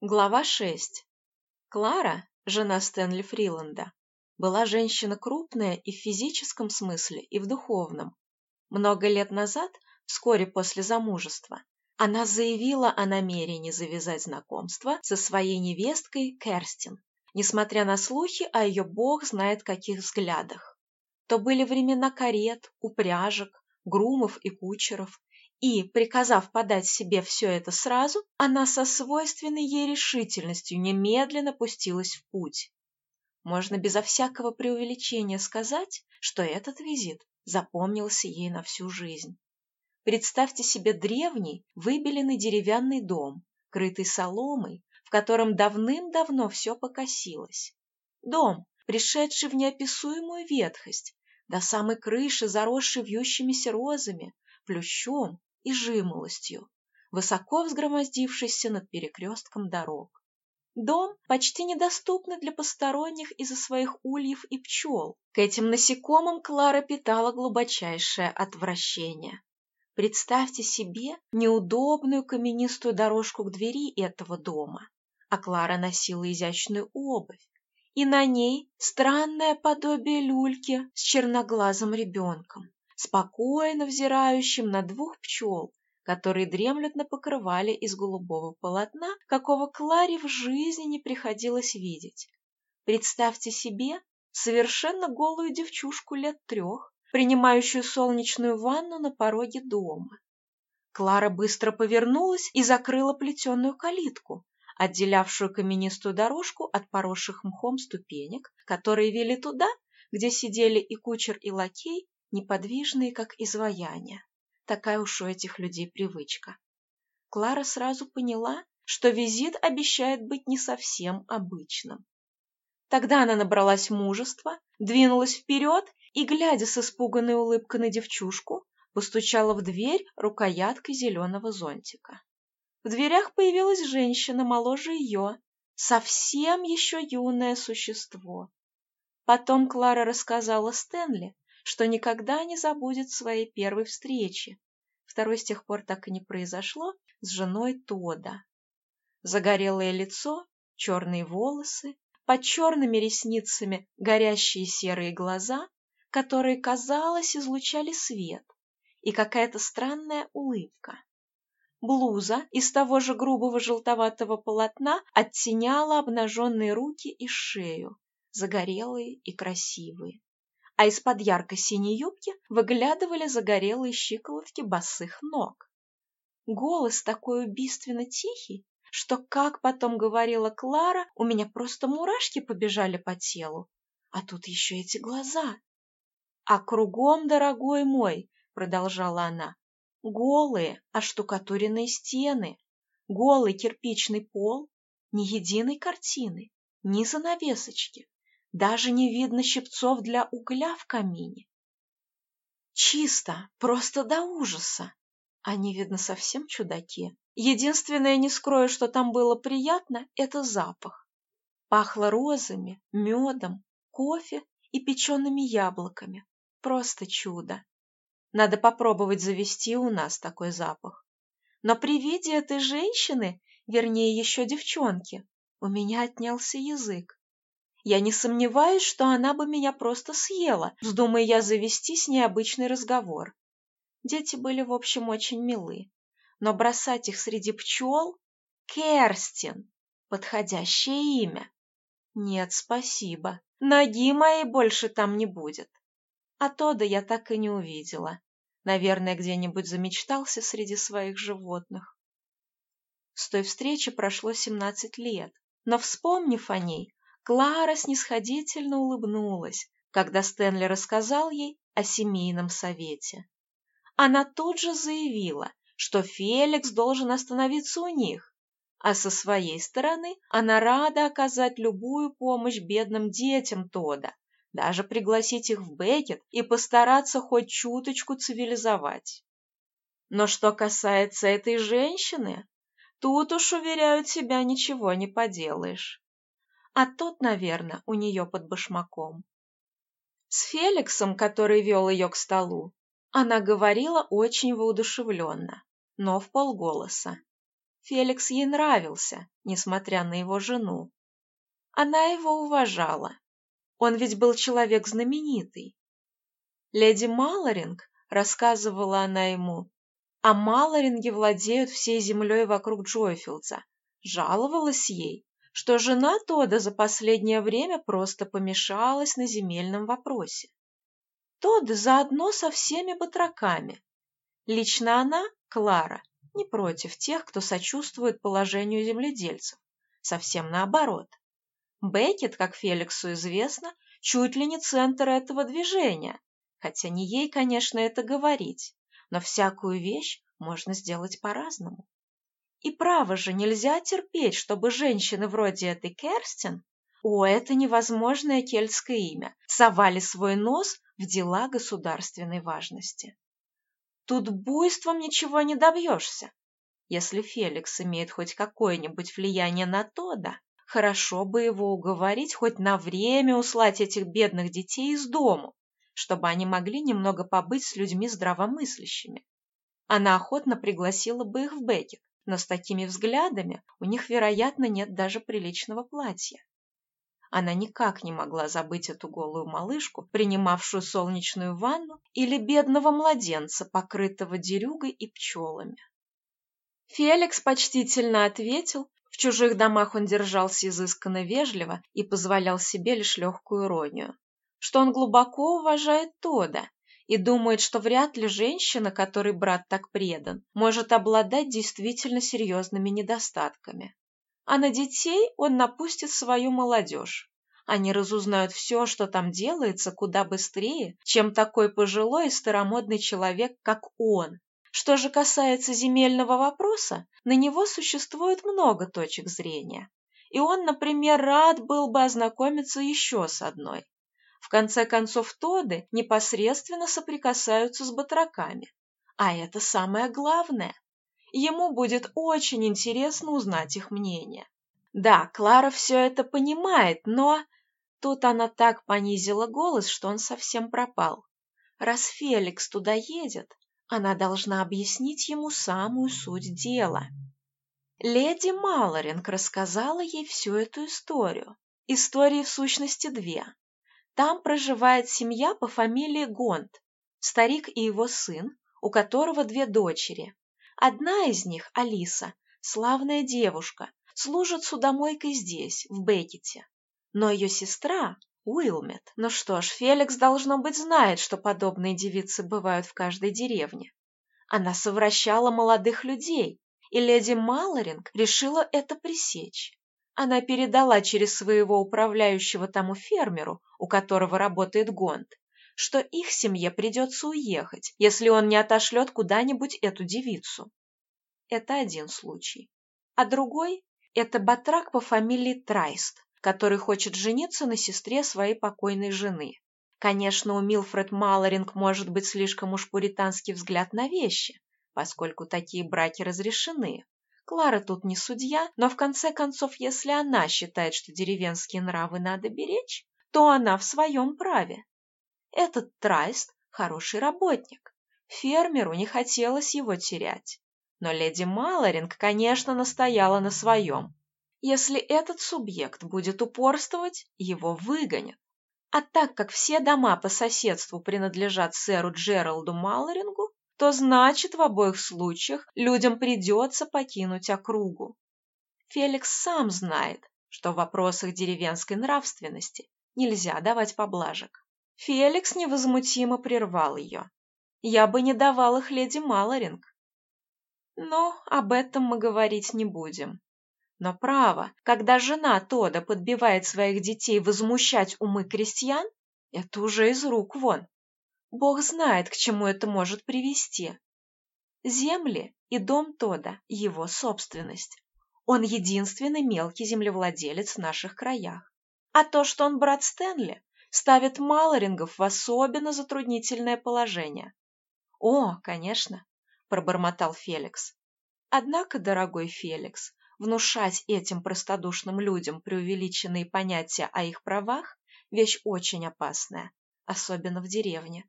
Глава 6. Клара, жена Стэнли Фриланда, была женщина крупная и в физическом смысле, и в духовном. Много лет назад, вскоре после замужества, она заявила о намерении завязать знакомство со своей невесткой Керстин, несмотря на слухи о ее бог знает каких взглядах. То были времена карет, упряжек, грумов и кучеров, и, приказав подать себе все это сразу, она со свойственной ей решительностью немедленно пустилась в путь. Можно безо всякого преувеличения сказать, что этот визит запомнился ей на всю жизнь. Представьте себе древний, выбеленный деревянный дом, крытый соломой, в котором давным-давно все покосилось. Дом, пришедший в неописуемую ветхость, до самой крыши, заросший вьющимися розами, плющом и жимолостью, высоко взгромоздившийся над перекрестком дорог. Дом почти недоступный для посторонних из-за своих ульев и пчел. К этим насекомым Клара питала глубочайшее отвращение. Представьте себе неудобную каменистую дорожку к двери этого дома, а Клара носила изящную обувь, и на ней странное подобие люльки с черноглазым ребенком спокойно взирающим на двух пчел, которые дремлют на покрывале из голубого полотна, какого Кларе в жизни не приходилось видеть. Представьте себе совершенно голую девчушку лет трех, принимающую солнечную ванну на пороге дома. Клара быстро повернулась и закрыла плетеную калитку, отделявшую каменистую дорожку от поросших мхом ступенек, которые вели туда, где сидели и кучер, и лакей, неподвижные, как изваяния. Такая уж у этих людей привычка. Клара сразу поняла, что визит обещает быть не совсем обычным. Тогда она набралась мужества, двинулась вперед и, глядя с испуганной улыбкой на девчушку, постучала в дверь рукояткой зеленого зонтика. В дверях появилась женщина моложе ее, совсем еще юное существо. Потом Клара рассказала Стэнли, что никогда не забудет своей первой встречи. Второй с тех пор так и не произошло с женой Тода. Загорелое лицо, черные волосы, под черными ресницами горящие серые глаза, которые, казалось, излучали свет, и какая-то странная улыбка. Блуза из того же грубого желтоватого полотна оттеняла обнаженные руки и шею, загорелые и красивые а из-под ярко-синей юбки выглядывали загорелые щиколотки босых ног. Голос такой убийственно тихий, что, как потом говорила Клара, у меня просто мурашки побежали по телу. А тут еще эти глаза. А кругом, дорогой мой, продолжала она, голые, оштукатуренные стены, голый кирпичный пол, ни единой картины, ни занавесочки, даже не видно щипцов для угля в камине. Чисто, просто до ужаса. Они, видно, совсем чудаки. Единственное, не скрою, что там было приятно, это запах. Пахло розами, медом, кофе и печеными яблоками. Просто чудо. Надо попробовать завести у нас такой запах. Но при виде этой женщины, вернее, еще девчонки, у меня отнялся язык. Я не сомневаюсь, что она бы меня просто съела, вздумая я завести с ней обычный разговор. Дети были, в общем, очень милы. Но бросать их среди пчел... Керстин! Подходящее имя. Нет, спасибо. Ноги моей больше там не будет. А Тода я так и не увидела. Наверное, где-нибудь замечтался среди своих животных. С той встречи прошло семнадцать лет, но, вспомнив о ней, Клара снисходительно улыбнулась, когда Стэнли рассказал ей о семейном совете. Она тут же заявила, что Феликс должен остановиться у них, а со своей стороны она рада оказать любую помощь бедным детям Тода, даже пригласить их в Бекет и постараться хоть чуточку цивилизовать. Но что касается этой женщины, тут уж, уверяют тебя, ничего не поделаешь а тот, наверное, у нее под башмаком. С Феликсом, который вел ее к столу, она говорила очень воодушевленно, но в полголоса. Феликс ей нравился, несмотря на его жену. Она его уважала. Он ведь был человек знаменитый. Леди Малоринг, рассказывала она ему, а Малоринги владеют всей землей вокруг Джойфилдса, жаловалась ей, что жена Тода за последнее время просто помешалась на земельном вопросе. Тод заодно со всеми батраками. Лично она, Клара, не против тех, кто сочувствует положению земледельцев. Совсем наоборот. Беккет, как Феликсу известно, чуть ли не центр этого движения, хотя не ей, конечно, это говорить, но всякую вещь можно сделать по-разному. И право же нельзя терпеть, чтобы женщины вроде этой Керстин, о, это невозможное кельтское имя, совали свой нос в дела государственной важности. Тут буйством ничего не добьешься. Если Феликс имеет хоть какое-нибудь влияние на Тода, хорошо бы его уговорить хоть на время услать этих бедных детей из дому, чтобы они могли немного побыть с людьми здравомыслящими. Она охотно пригласила бы их в Бекет, но с такими взглядами у них, вероятно, нет даже приличного платья. Она никак не могла забыть эту голую малышку, принимавшую солнечную ванну, или бедного младенца, покрытого дерюгой и пчелами. Феликс почтительно ответил, в чужих домах он держался изысканно вежливо и позволял себе лишь легкую иронию, что он глубоко уважает Тода и думает, что вряд ли женщина, которой брат так предан, может обладать действительно серьезными недостатками а на детей он напустит свою молодежь. Они разузнают все, что там делается, куда быстрее, чем такой пожилой и старомодный человек, как он. Что же касается земельного вопроса, на него существует много точек зрения. И он, например, рад был бы ознакомиться еще с одной. В конце концов, тоды непосредственно соприкасаются с батраками. А это самое главное. Ему будет очень интересно узнать их мнение. Да, Клара все это понимает, но... Тут она так понизила голос, что он совсем пропал. Раз Феликс туда едет, она должна объяснить ему самую суть дела. Леди Малоринг рассказала ей всю эту историю. Истории в сущности две. Там проживает семья по фамилии Гонт, старик и его сын, у которого две дочери. Одна из них, Алиса, славная девушка, служит судомойкой здесь, в Бекете. Но ее сестра, Уилмет, ну что ж, Феликс, должно быть, знает, что подобные девицы бывают в каждой деревне. Она совращала молодых людей, и леди Малоринг решила это пресечь. Она передала через своего управляющего тому фермеру, у которого работает Гонд, что их семье придется уехать, если он не отошлет куда-нибудь эту девицу. Это один случай. А другой – это батрак по фамилии Трайст, который хочет жениться на сестре своей покойной жены. Конечно, у Милфред Малоринг может быть слишком уж пуританский взгляд на вещи, поскольку такие браки разрешены. Клара тут не судья, но в конце концов, если она считает, что деревенские нравы надо беречь, то она в своем праве. Этот Трайст – хороший работник. Фермеру не хотелось его терять. Но леди Малоринг, конечно, настояла на своем. Если этот субъект будет упорствовать, его выгонят. А так как все дома по соседству принадлежат сэру Джералду Малорингу, то значит в обоих случаях людям придется покинуть округу. Феликс сам знает, что в вопросах деревенской нравственности нельзя давать поблажек. Феликс невозмутимо прервал ее. «Я бы не давал их леди Малоринг». Но об этом мы говорить не будем. Но право, когда жена Тода подбивает своих детей возмущать умы крестьян, это уже из рук вон. Бог знает, к чему это может привести. Земли и дом Тода – его собственность. Он единственный мелкий землевладелец в наших краях. А то, что он брат Стэнли, ставит Малорингов в особенно затруднительное положение. «О, конечно», – пробормотал Феликс. «Однако, дорогой Феликс, внушать этим простодушным людям преувеличенные понятия о их правах – вещь очень опасная, особенно в деревне.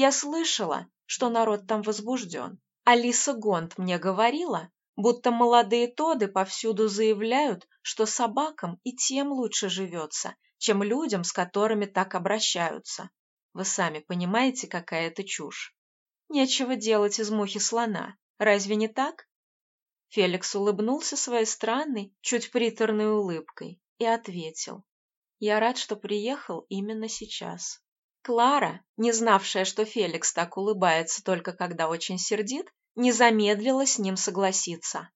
Я слышала, что народ там возбужден. Алиса Гонт мне говорила, будто молодые тоды повсюду заявляют, что собакам и тем лучше живется, чем людям, с которыми так обращаются. Вы сами понимаете, какая это чушь. Нечего делать из мухи слона, разве не так? Феликс улыбнулся своей странной, чуть приторной улыбкой и ответил. Я рад, что приехал именно сейчас. Клара, не знавшая, что Феликс так улыбается только когда очень сердит, не замедлила с ним согласиться.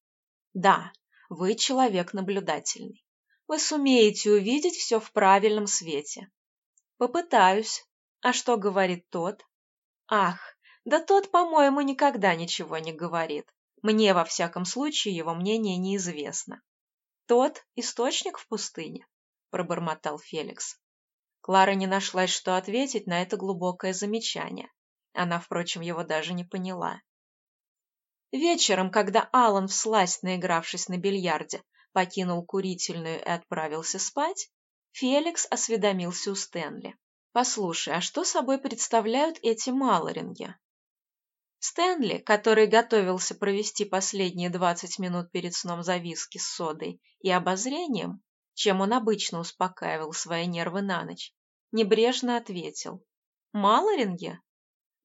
Да, вы человек наблюдательный. Вы сумеете увидеть все в правильном свете. Попытаюсь. А что говорит тот? Ах, да тот, по-моему, никогда ничего не говорит. Мне, во всяком случае, его мнение неизвестно. Тот источник в пустыне, пробормотал Феликс. Клара не нашлась, что ответить на это глубокое замечание. Она, впрочем, его даже не поняла. Вечером, когда Алан, всласть наигравшись на бильярде, покинул курительную и отправился спать, Феликс осведомился у Стэнли. «Послушай, а что собой представляют эти малоринги?» Стэнли, который готовился провести последние двадцать минут перед сном за виски с содой и обозрением, чем он обычно успокаивал свои нервы на ночь, небрежно ответил. «Малоринги?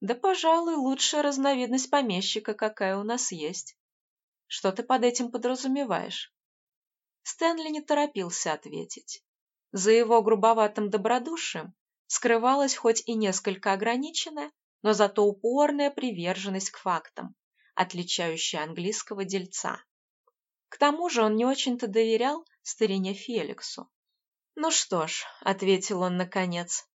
Да, пожалуй, лучшая разновидность помещика, какая у нас есть. Что ты под этим подразумеваешь? Стэнли не торопился ответить. За его грубоватым добродушием скрывалась хоть и несколько ограниченная, но зато упорная приверженность к фактам, отличающая английского дельца. К тому же он не очень-то доверял старине Феликсу. «Ну что ж», — ответил он наконец,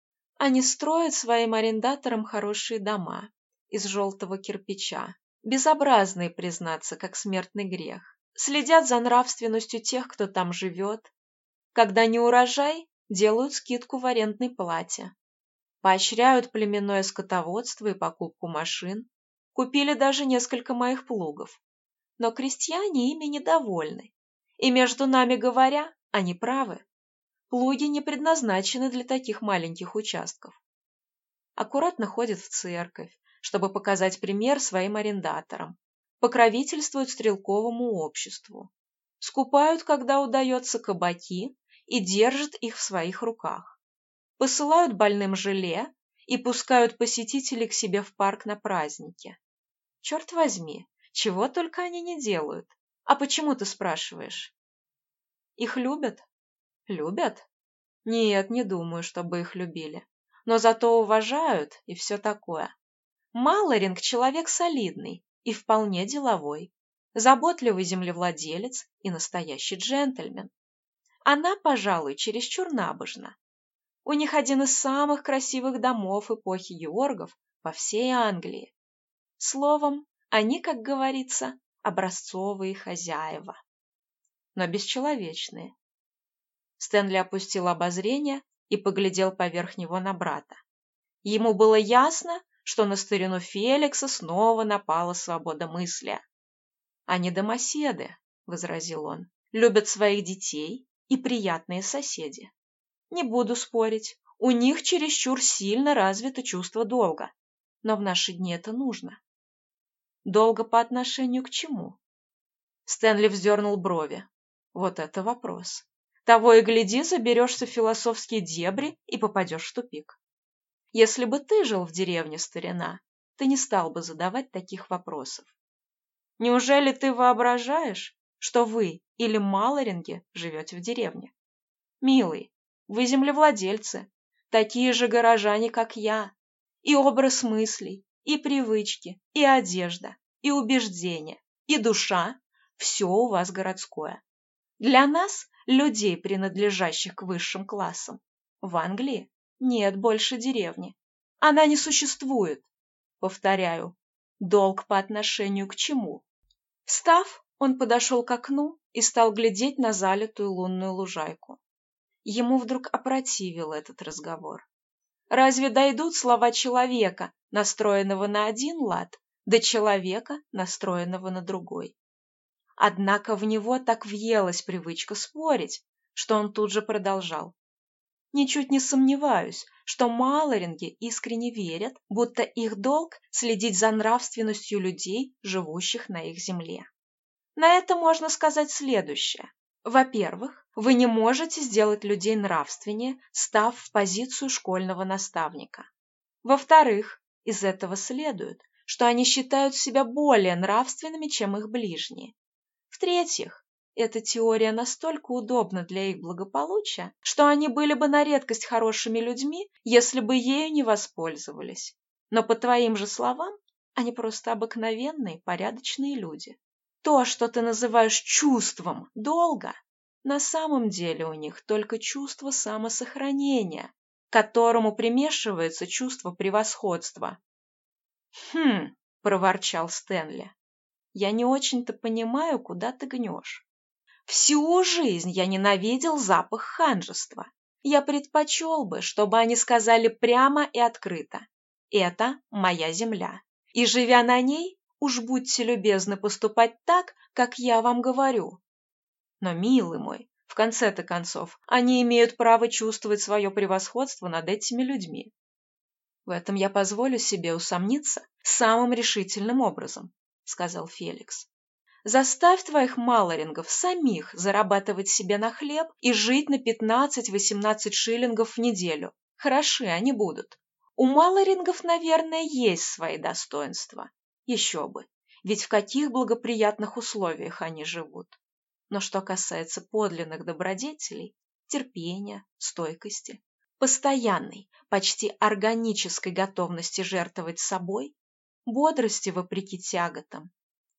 они строят своим арендаторам хорошие дома из желтого кирпича, безобразные, признаться, как смертный грех. Следят за нравственностью тех, кто там живет. Когда не урожай, делают скидку в арендной плате. Поощряют племенное скотоводство и покупку машин. Купили даже несколько моих плугов. Но крестьяне ими недовольны. И между нами говоря, они правы. Плуги не предназначены для таких маленьких участков. Аккуратно ходят в церковь, чтобы показать пример своим арендаторам, покровительствуют стрелковому обществу, скупают, когда удается, кабаки и держат их в своих руках, посылают больным желе и пускают посетителей к себе в парк на праздники. Черт возьми, чего только они не делают. А почему ты спрашиваешь? Их любят? Любят? Нет, не думаю, чтобы их любили. Но зато уважают и все такое. Малоринг человек солидный и вполне деловой. Заботливый землевладелец и настоящий джентльмен. Она, пожалуй, чересчур набожна. У них один из самых красивых домов эпохи Георгов по всей Англии. Словом, они, как говорится, образцовые хозяева. Но бесчеловечные. Стэнли опустил обозрение и поглядел поверх него на брата. Ему было ясно, что на старину Феликса снова напала свобода мысли. «Они домоседы», — возразил он, — «любят своих детей и приятные соседи. Не буду спорить, у них чересчур сильно развито чувство долга, но в наши дни это нужно». «Долго по отношению к чему?» Стэнли вздернул брови. «Вот это вопрос. Того и гляди, заберешься в философские дебри и попадешь в тупик. Если бы ты жил в деревне, старина, ты не стал бы задавать таких вопросов. Неужели ты воображаешь, что вы или Малоринги живете в деревне? Милый, вы землевладельцы, такие же горожане, как я. И образ мыслей, и привычки, и одежда, и убеждения, и душа – все у вас городское. Для нас людей, принадлежащих к высшим классам. В Англии нет больше деревни. Она не существует. Повторяю, долг по отношению к чему? Встав, он подошел к окну и стал глядеть на залитую лунную лужайку. Ему вдруг опротивил этот разговор. Разве дойдут слова человека, настроенного на один лад, до человека, настроенного на другой? Однако в него так въелась привычка спорить, что он тут же продолжал. Ничуть не сомневаюсь, что малоринги искренне верят, будто их долг следить за нравственностью людей, живущих на их земле. На это можно сказать следующее. Во-первых, вы не можете сделать людей нравственнее, став в позицию школьного наставника. Во-вторых, из этого следует, что они считают себя более нравственными, чем их ближние. В-третьих, эта теория настолько удобна для их благополучия, что они были бы на редкость хорошими людьми, если бы ею не воспользовались. Но по твоим же словам, они просто обыкновенные, порядочные люди. То, что ты называешь чувством долга, на самом деле у них только чувство самосохранения, которому примешивается чувство превосходства. «Хм», — проворчал Стэнли, — «я не очень-то понимаю, куда ты гнешь. Всю жизнь я ненавидел запах ханжества. Я предпочел бы, чтобы они сказали прямо и открыто. Это моя земля. И, живя на ней, уж будьте любезны поступать так, как я вам говорю. Но, милый мой, в конце-то концов, они имеют право чувствовать свое превосходство над этими людьми. В этом я позволю себе усомниться самым решительным образом, сказал Феликс. Заставь твоих малорингов самих зарабатывать себе на хлеб и жить на 15-18 шиллингов в неделю. Хороши они будут. У малорингов, наверное, есть свои достоинства. Еще бы. Ведь в каких благоприятных условиях они живут. Но что касается подлинных добродетелей, терпения, стойкости, постоянной, почти органической готовности жертвовать собой, бодрости вопреки тяготам,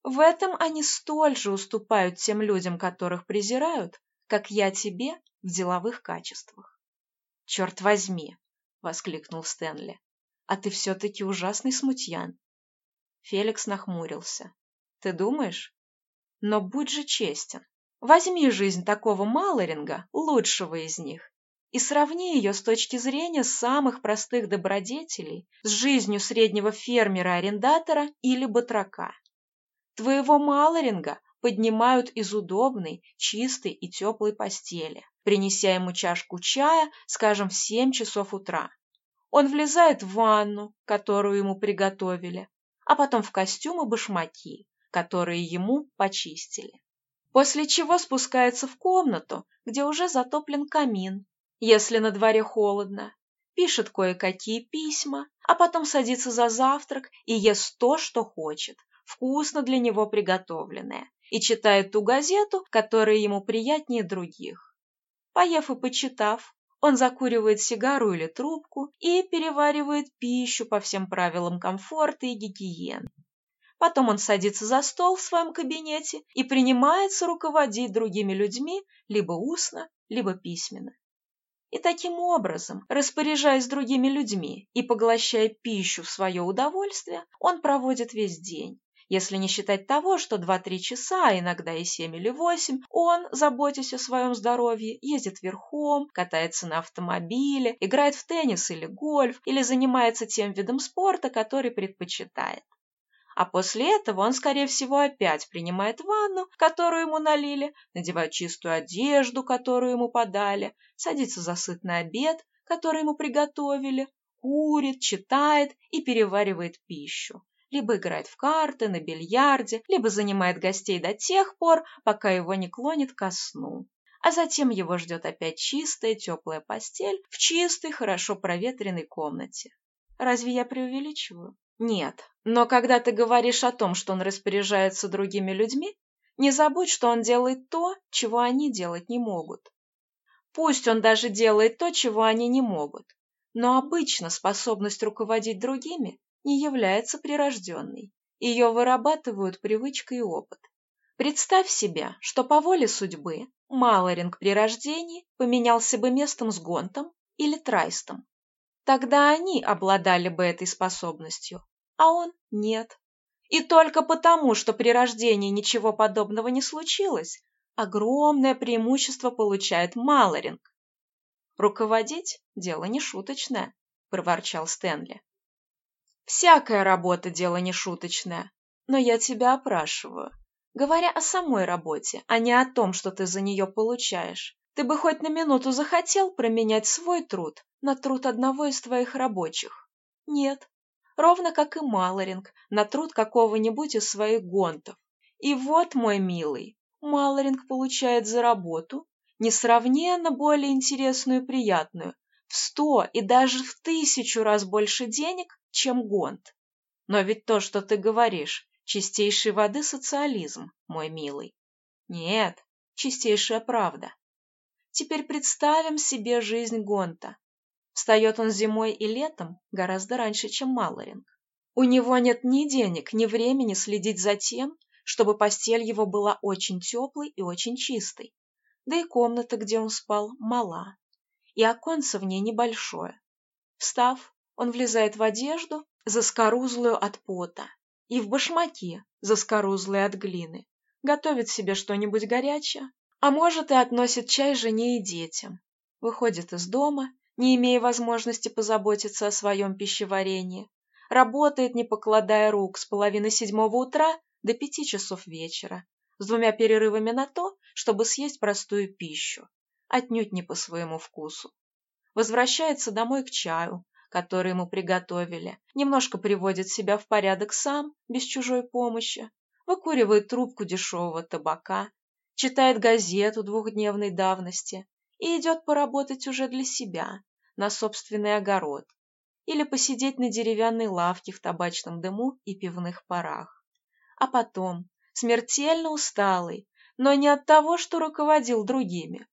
в этом они столь же уступают тем людям, которых презирают, как я тебе в деловых качествах. «Черт возьми!» — воскликнул Стэнли. «А ты все-таки ужасный смутьян». Феликс нахмурился. «Ты думаешь? Но будь же честен. Возьми жизнь такого Малоринга, лучшего из них, и сравни ее с точки зрения самых простых добродетелей с жизнью среднего фермера-арендатора или батрака. Твоего Малоринга поднимают из удобной, чистой и теплой постели, принеся ему чашку чая, скажем, в семь часов утра. Он влезает в ванну, которую ему приготовили, а потом в костюм и башмаки, которые ему почистили. После чего спускается в комнату, где уже затоплен камин, если на дворе холодно, пишет кое-какие письма, а потом садится за завтрак и ест то, что хочет, вкусно для него приготовленное, и читает ту газету, которая ему приятнее других. Поев и почитав, он закуривает сигару или трубку и переваривает пищу по всем правилам комфорта и гигиены. Потом он садится за стол в своем кабинете и принимается руководить другими людьми либо устно, либо письменно. И таким образом, распоряжаясь другими людьми и поглощая пищу в свое удовольствие, он проводит весь день, если не считать того, что 2-3 часа, а иногда и 7 или 8, он, заботясь о своем здоровье, ездит верхом, катается на автомобиле, играет в теннис или гольф, или занимается тем видом спорта, который предпочитает. А после этого он, скорее всего, опять принимает ванну, которую ему налили, надевает чистую одежду, которую ему подали, садится за сытный обед, который ему приготовили, курит, читает и переваривает пищу либо играет в карты, на бильярде, либо занимает гостей до тех пор, пока его не клонит ко сну. А затем его ждет опять чистая, теплая постель в чистой, хорошо проветренной комнате. Разве я преувеличиваю? Нет. Но когда ты говоришь о том, что он распоряжается другими людьми, не забудь, что он делает то, чего они делать не могут. Пусть он даже делает то, чего они не могут. Но обычно способность руководить другими не является прирожденной. Ее вырабатывают привычка и опыт. Представь себе, что по воле судьбы Малоринг при рождении поменялся бы местом с Гонтом или Трайстом. Тогда они обладали бы этой способностью, а он нет. И только потому, что при рождении ничего подобного не случилось, огромное преимущество получает Малоринг. «Руководить – дело не шуточное», – проворчал Стэнли. Всякая работа – дело не шуточное. Но я тебя опрашиваю. Говоря о самой работе, а не о том, что ты за нее получаешь, ты бы хоть на минуту захотел променять свой труд на труд одного из твоих рабочих? Нет. Ровно как и Малоринг на труд какого-нибудь из своих гонтов. И вот, мой милый, Малоринг получает за работу несравненно более интересную и приятную, в сто и даже в тысячу раз больше денег, чем Гонт. Но ведь то, что ты говоришь, чистейшей воды социализм, мой милый. Нет, чистейшая правда. Теперь представим себе жизнь Гонта. Встает он зимой и летом гораздо раньше, чем Малоринг. У него нет ни денег, ни времени следить за тем, чтобы постель его была очень теплой и очень чистой. Да и комната, где он спал, мала. И оконце в ней небольшое. Встав, он влезает в одежду, заскорузлую от пота, и в башмаки, заскорузлые от глины. Готовит себе что-нибудь горячее, а может и относит чай жене и детям. Выходит из дома, не имея возможности позаботиться о своем пищеварении. Работает, не покладая рук, с половины седьмого утра до пяти часов вечера, с двумя перерывами на то, чтобы съесть простую пищу, отнюдь не по своему вкусу. Возвращается домой к чаю, который ему приготовили, немножко приводит себя в порядок сам, без чужой помощи, выкуривает трубку дешевого табака, читает газету двухдневной давности и идет поработать уже для себя, на собственный огород, или посидеть на деревянной лавке в табачном дыму и пивных парах а потом, смертельно усталый, но не от того, что руководил другими.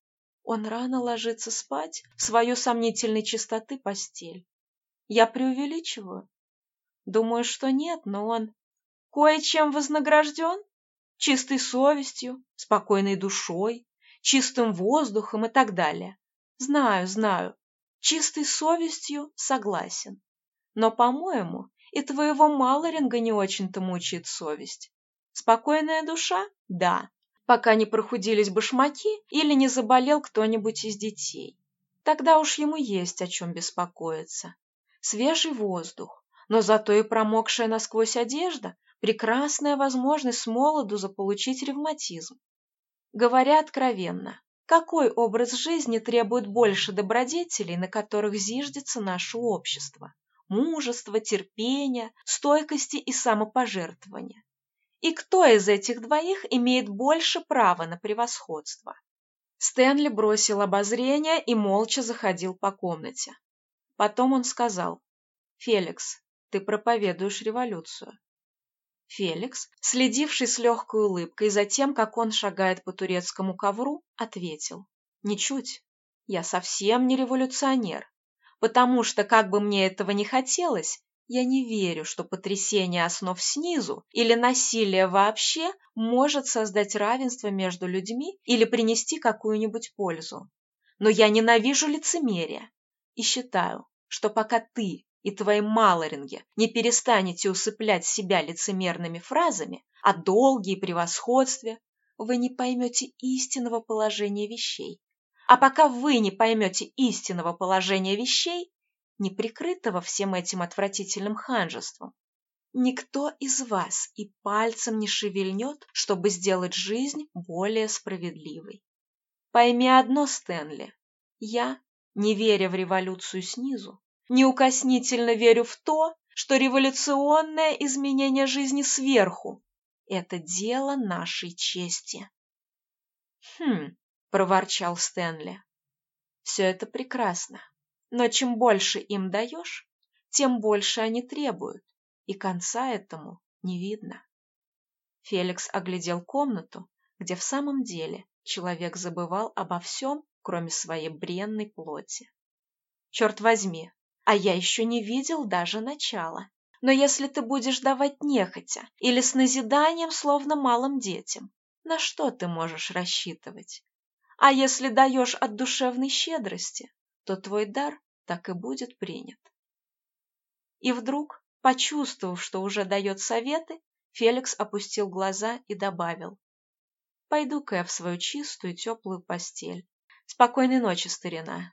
Он рано ложится спать в свою сомнительной чистоты постель. Я преувеличиваю? Думаю, что нет, но он кое-чем вознагражден, чистой совестью, спокойной душой, чистым воздухом и так далее. Знаю, знаю, чистой совестью согласен. Но, по-моему, и твоего Малоринга не очень-то мучает совесть. Спокойная душа? Да. Пока не прохудились башмаки или не заболел кто-нибудь из детей. Тогда уж ему есть о чем беспокоиться. Свежий воздух, но зато и промокшая насквозь одежда – прекрасная возможность с молоду заполучить ревматизм. Говоря откровенно, какой образ жизни требует больше добродетелей, на которых зиждется наше общество? мужества, терпения, стойкости и самопожертвования. И кто из этих двоих имеет больше права на превосходство? Стэнли бросил обозрение и молча заходил по комнате. Потом он сказал, «Феликс, ты проповедуешь революцию». Феликс, следивший с легкой улыбкой за тем, как он шагает по турецкому ковру, ответил, «Ничуть. Я совсем не революционер потому что, как бы мне этого не хотелось, я не верю, что потрясение основ снизу или насилие вообще может создать равенство между людьми или принести какую-нибудь пользу. Но я ненавижу лицемерие и считаю, что пока ты и твои малоринги не перестанете усыплять себя лицемерными фразами о долге и превосходстве, вы не поймете истинного положения вещей а пока вы не поймете истинного положения вещей, не прикрытого всем этим отвратительным ханжеством, никто из вас и пальцем не шевельнет, чтобы сделать жизнь более справедливой. Пойми одно, Стэнли, я, не веря в революцию снизу, неукоснительно верю в то, что революционное изменение жизни сверху – это дело нашей чести. Хм, — проворчал Стэнли. «Все это прекрасно, но чем больше им даешь, тем больше они требуют, и конца этому не видно». Феликс оглядел комнату, где в самом деле человек забывал обо всем, кроме своей бренной плоти. «Черт возьми, а я еще не видел даже начала. Но если ты будешь давать нехотя или с назиданием, словно малым детям, на что ты можешь рассчитывать? А если даешь от душевной щедрости, то твой дар так и будет принят. И вдруг, почувствовав, что уже дает советы, Феликс опустил глаза и добавил. «Пойду-ка я в свою чистую теплую постель. Спокойной ночи, старина».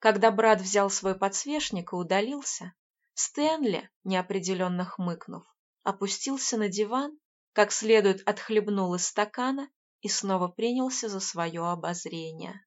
Когда брат взял свой подсвечник и удалился, Стэнли, неопределенно хмыкнув, опустился на диван, как следует отхлебнул из стакана и снова принялся за свое обозрение.